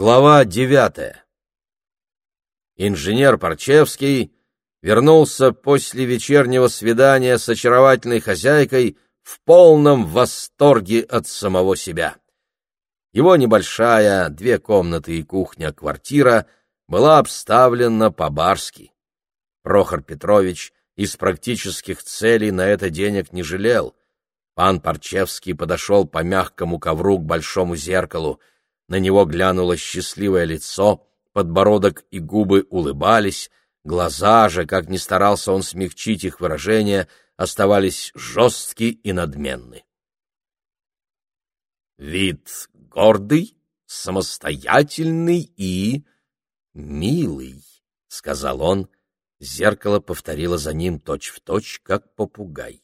Глава девятая. Инженер Парчевский вернулся после вечернего свидания с очаровательной хозяйкой в полном восторге от самого себя. Его небольшая, две комнаты и кухня квартира была обставлена по-барски. Прохор Петрович из практических целей на это денег не жалел. Пан Парчевский подошел по мягкому ковру к большому зеркалу — на него глянуло счастливое лицо, подбородок и губы улыбались, глаза же, как ни старался он смягчить их выражение, оставались жесткие и надменны. Вид гордый, самостоятельный и милый, — сказал он. Зеркало повторило за ним точь-в-точь, точь, как попугай.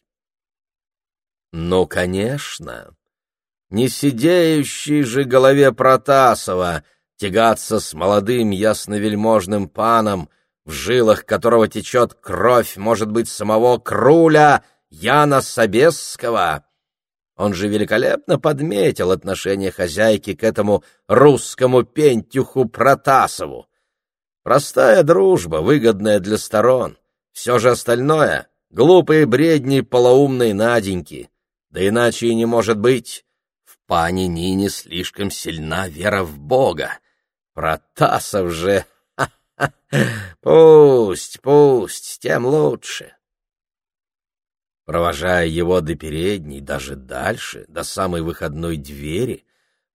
— Ну, конечно, не сидеющей же голове Протасова тягаться с молодым ясновельможным паном, в жилах которого течет кровь, может быть, самого Круля Яна Собесского. Он же великолепно подметил отношение хозяйки к этому русскому пентюху Протасову. Простая дружба, выгодная для сторон. Все же остальное — глупые бредни полоумной Наденьки. Да иначе и не может быть пане Нине слишком сильна вера в Бога. Протасов же... Пусть, пусть, тем лучше. Провожая его до передней, даже дальше, до самой выходной двери,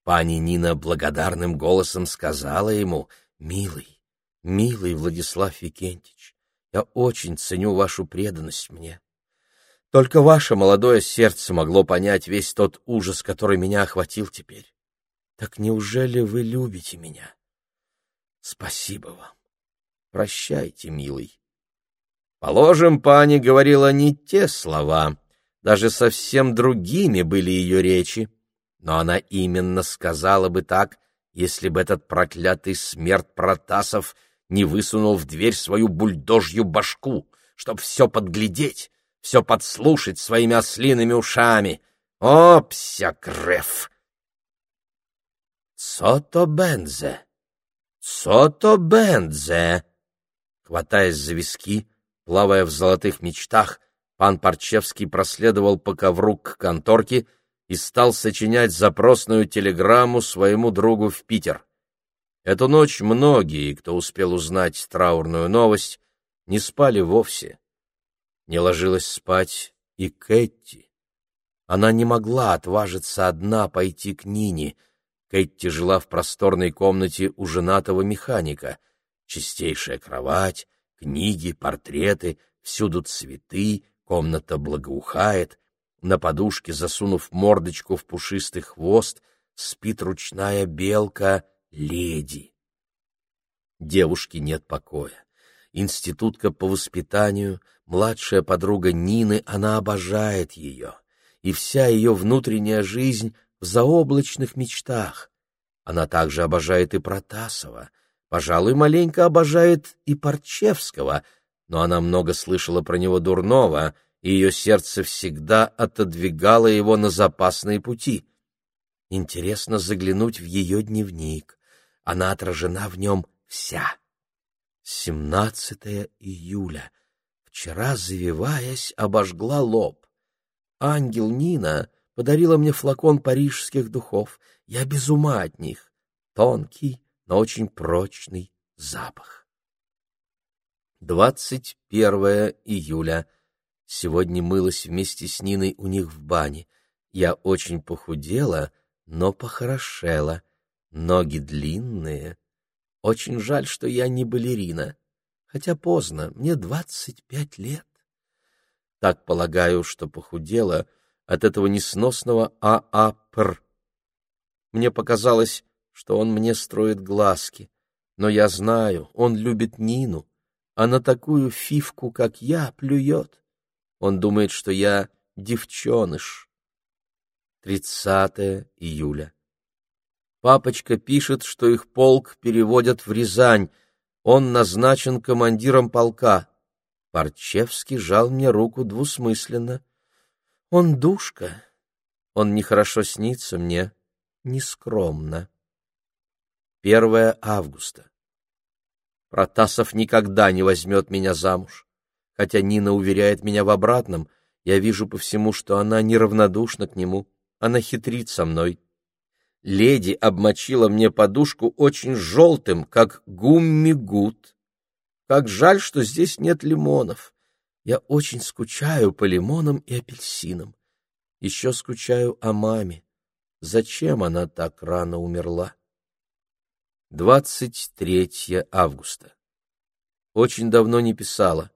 пани Нина благодарным голосом сказала ему, «Милый, милый Владислав Викентич, я очень ценю вашу преданность мне. Только ваше молодое сердце могло понять весь тот ужас, который меня охватил теперь. Так неужели вы любите меня? Спасибо вам. Прощайте, милый. Положим, пани говорила не те слова, даже совсем другими были ее речи, но она именно сказала бы так, если бы этот проклятый смерть Протасов не высунул в дверь свою бульдожью башку, чтоб все подглядеть, все подслушать своими ослиными ушами. О, псякреф! Сото бензе! Сото бензе! Хватаясь за виски, плавая в золотых мечтах, пан Парчевский проследовал по ковру к конторке и стал сочинять запросную телеграмму своему другу в Питер. Эту ночь многие, кто успел узнать траурную новость, не спали вовсе не ложилась спать и Кэтти. Она не могла отважиться одна пойти к Нине. Кэтти жила в просторной комнате у женатого механика. Чистейшая кровать, книги, портреты, всюду цветы, комната благоухает. На подушке, засунув мордочку в пушистый хвост, спит ручная белка леди. Девушке нет покоя институтка по воспитанию, младшая подруга Нины, она обожает ее, и вся ее внутренняя жизнь в заоблачных мечтах. Она также обожает и Протасова, пожалуй, маленько обожает и Парчевского, но она много слышала про него дурного, и ее сердце всегда отодвигало его на запасные пути. Интересно заглянуть в ее дневник. Она отражена в нем вся. 17 июля. Вчера, завиваясь, обожгла лоб. Ангел Нина подарила мне флакон парижских духов. Я без ума от них. Тонкий, но очень прочный запах. 21 июля. Сегодня мылась вместе с Ниной у них в бане. Я очень похудела, но похорошела. Ноги длинные, очень жаль, что я не балерина. Хотя поздно, мне двадцать пять лет. Так полагаю, что похудела от этого несносного ААПР. Мне показалось, что он мне строит глазки. Но я знаю, он любит Нину, а на такую фивку, как я, плюет. Он думает, что я девчоныш. 30 июля. Папочка пишет, что их полк переводят в Рязань. Он назначен командиром полка. Парчевский жал мне руку двусмысленно. Он душка. Он нехорошо снится мне, нескромно. 1 августа. Протасов никогда не возьмет меня замуж. Хотя Нина уверяет меня в обратном, я вижу по всему, что она неравнодушна к нему. Она хитрит со мной. Леди обмочила мне подушку очень желтым, как гумми-гуд. Как жаль, что здесь нет лимонов. Я очень скучаю по лимонам и апельсинам. Еще скучаю о маме. Зачем она так рано умерла? 23 августа. Очень давно не писала.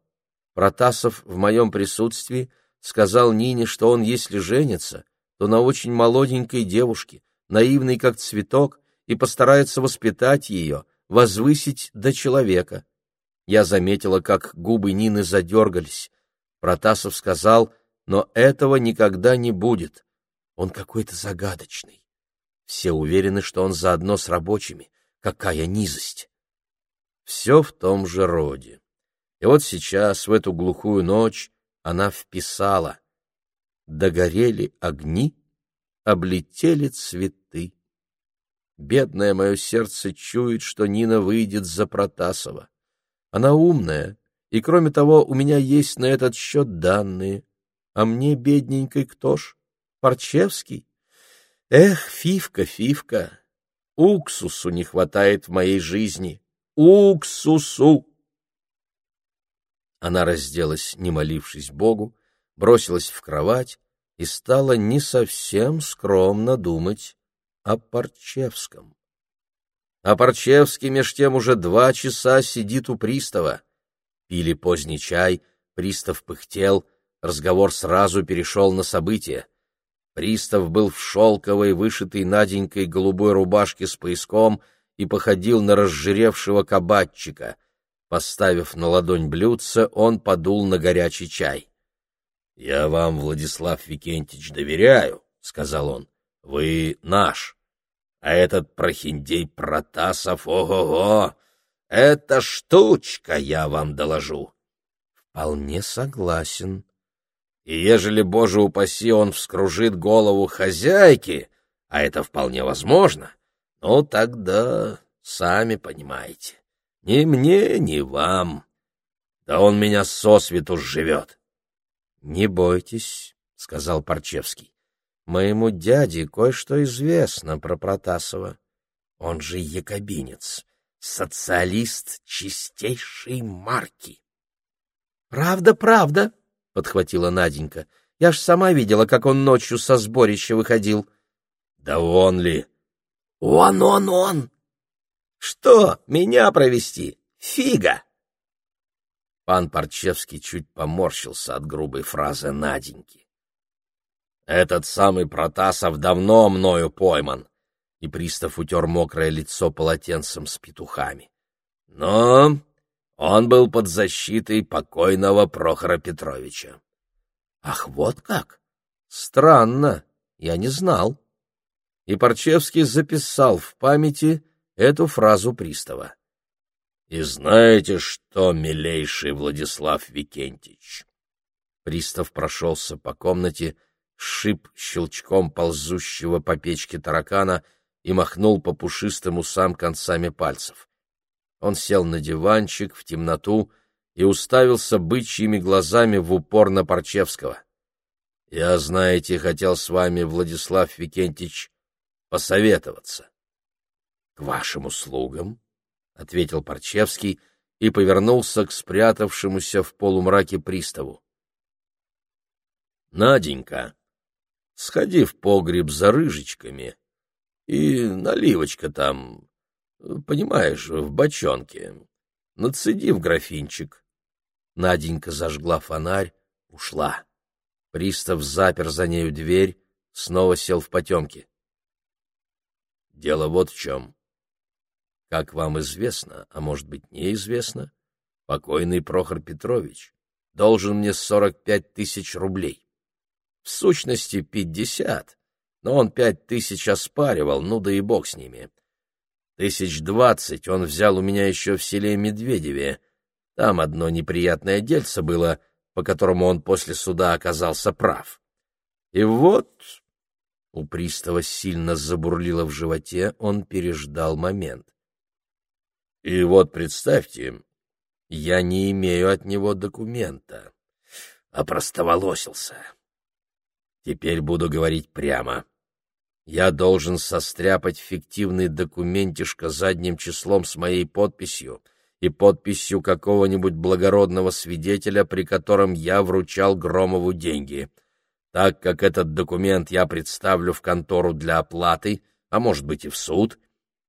Протасов в моем присутствии сказал Нине, что он, если женится, то на очень молоденькой девушке, наивной как цветок, и постарается воспитать ее, возвысить до человека. Я заметила, как губы Нины задергались. Протасов сказал, но этого никогда не будет. Он какой-то загадочный. Все уверены, что он заодно с рабочими. Какая низость! Все в том же роде. И вот сейчас, в эту глухую ночь, она вписала. Догорели огни, облетели цветы. Бедное мое сердце чует, что Нина выйдет за Протасова. Она умная, и, кроме того, у меня есть на этот счет данные. А мне, бедненькой, кто ж? Парчевский? Эх, Фивка, Фивка, уксусу не хватает в моей жизни. Уксусу! Она разделась, не молившись Богу, бросилась в кровать и стала не совсем скромно думать о Парчевском. А Парчевский меж тем уже два часа сидит у пристава. Пили поздний чай, пристав пыхтел, разговор сразу перешел на события. Пристав был в шелковой, вышитой Наденькой голубой рубашке с пояском — и походил на разжиревшего кабачика. Поставив на ладонь блюдце, он подул на горячий чай. — Я вам, Владислав Викентьевич, доверяю, — сказал он. — Вы наш. А этот прохиндей Протасов, ого-го! Это штучка, я вам доложу. — Вполне согласен. И ежели, боже упаси, он вскружит голову хозяйки, а это вполне возможно, — ну, тогда сами понимаете. Ни мне, ни вам. Да он меня сосвету живет. — Не бойтесь, — сказал Парчевский. — Моему дяде кое-что известно про Протасова. Он же якобинец, социалист чистейшей марки. — Правда, правда, — подхватила Наденька. — Я ж сама видела, как он ночью со сборища выходил. — Да он ли? Он, он, он! Что, меня провести? Фига! Пан Парчевский чуть поморщился от грубой фразы Наденьки. Этот самый Протасов давно мною пойман, и пристав утер мокрое лицо полотенцем с петухами. Но он был под защитой покойного Прохора Петровича. Ах, вот как! Странно, я не знал и Парчевский записал в памяти эту фразу пристава. «И знаете что, милейший Владислав Викентьевич?» Пристав прошелся по комнате, шип щелчком ползущего по печке таракана и махнул по пушистым усам концами пальцев. Он сел на диванчик в темноту и уставился бычьими глазами в упор на Парчевского. — Я, знаете, хотел с вами, Владислав Викентьевич, посоветоваться. — К вашим услугам, — ответил Парчевский и повернулся к спрятавшемуся в полумраке приставу. — Наденька, сходи в погреб за рыжечками, и наливочка там, понимаешь, в бочонке, нацеди в графинчик. Наденька зажгла фонарь, ушла. Пристав запер за нею дверь, снова сел в потемке. Дело вот в чем. Как вам известно, а может быть неизвестно, покойный Прохор Петрович должен мне сорок пять тысяч рублей. В сущности, пятьдесят, но он пять тысяч оспаривал, ну да и бог с ними. Тысяч двадцать он взял у меня еще в селе Медведеве. Там одно неприятное дельце было, по которому он после суда оказался прав. И вот у пристава сильно забурлило в животе, он переждал момент. И вот представьте, я не имею от него документа, опростоволосился. Теперь буду говорить прямо. Я должен состряпать фиктивный документишко задним числом с моей подписью и подписью какого-нибудь благородного свидетеля, при котором я вручал Громову деньги. Так как этот документ я представлю в контору для оплаты, а может быть и в суд,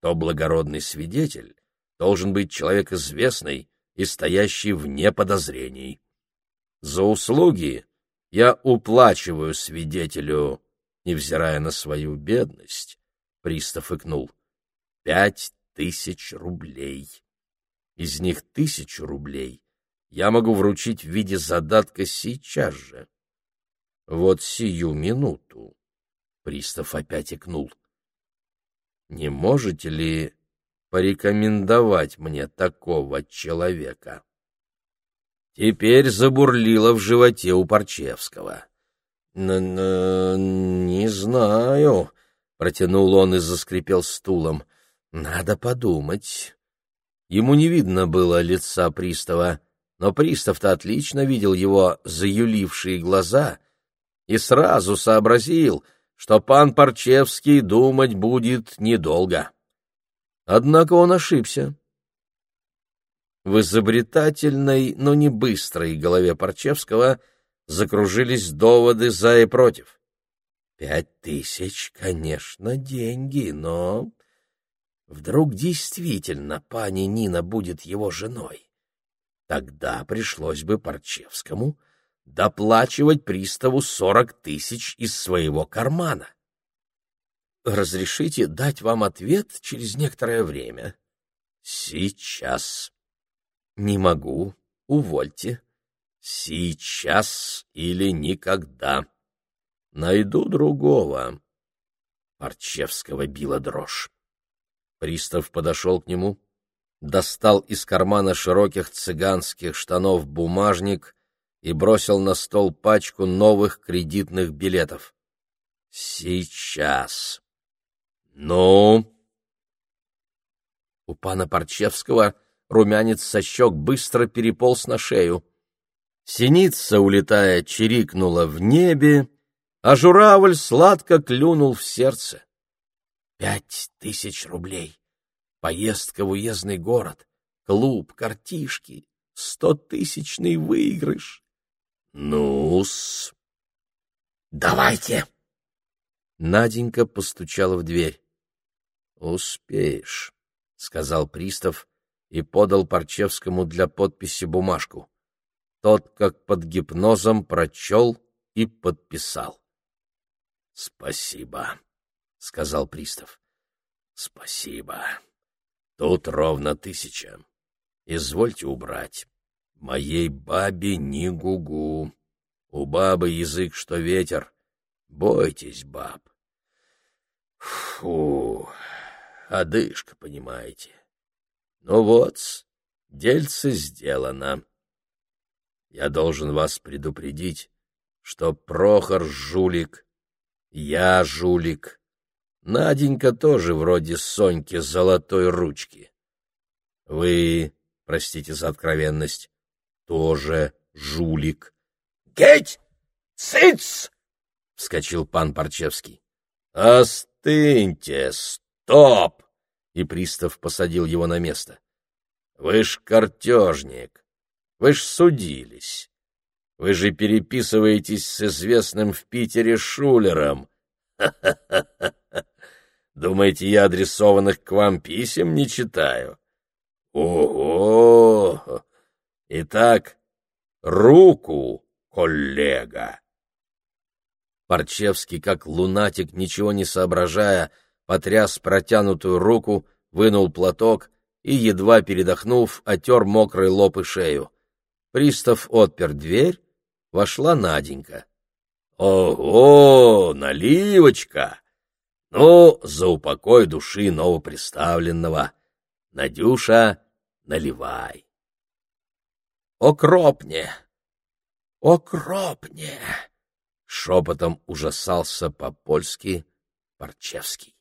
то благородный свидетель должен быть человек известный и стоящий вне подозрений. За услуги я уплачиваю свидетелю невзирая на свою бедность, пристав икнул, пять тысяч рублей. Из них тысячу рублей я могу вручить в виде задатка сейчас же. Вот сию минуту. Пристав опять икнул. Не можете ли порекомендовать мне такого человека? Теперь забурлило в животе у Парчевского. «Не знаю», — протянул он и заскрипел стулом. «Надо подумать». Ему не видно было лица пристава, но пристав-то отлично видел его заюлившие глаза и сразу сообразил, что пан Парчевский думать будет недолго. Однако он ошибся. В изобретательной, но не быстрой голове Парчевского — закружились доводы за и против. Пять тысяч, конечно, деньги, но... Вдруг действительно пани Нина будет его женой? Тогда пришлось бы Парчевскому доплачивать приставу сорок тысяч из своего кармана. Разрешите дать вам ответ через некоторое время? Сейчас. Не могу. Увольте. Сейчас или никогда. Найду другого. Парчевского била дрожь. Пристав подошел к нему, достал из кармана широких цыганских штанов бумажник и бросил на стол пачку новых кредитных билетов. «Сейчас!» «Ну?» У пана Парчевского румянец со щек быстро переполз на шею. Синица, улетая, чирикнула в небе, а журавль сладко клюнул в сердце. Пять тысяч рублей. Поездка в уездный город, клуб, картишки, стотысячный выигрыш. Ну-с. Давайте. Наденька постучала в дверь. Успеешь, сказал пристав и подал Парчевскому для подписи бумажку. Тот, как под гипнозом, прочел и подписал. — Спасибо, — сказал пристав. — Спасибо. Тут ровно тысяча. Извольте убрать. Моей бабе ни гугу. У бабы язык, что ветер. Бойтесь, баб. Фу, одышка, понимаете. Ну вот, дельце сделано. Я должен вас предупредить, что Прохор жулик, я жулик, Наденька тоже вроде Соньки золотой ручки. Вы, простите за откровенность, тоже жулик. — Геть! Цыц! — вскочил пан Парчевский. — Остыньте! Стоп! И пристав посадил его на место. — Вы ж картежник. Вы ж судились. Вы же переписываетесь с известным в Питере шулером. Думаете, я адресованных к вам писем не читаю? Ого! Итак, руку, коллега! Парчевский, как лунатик, ничего не соображая, потряс протянутую руку, вынул платок и, едва передохнув, отер мокрый лоб и шею. Пристав отпер дверь, вошла Наденька. — Ого, наливочка! Ну, за упокой души новоприставленного. Надюша, наливай. — Окропне! Окропне! Шепотом ужасался по-польски Парчевский.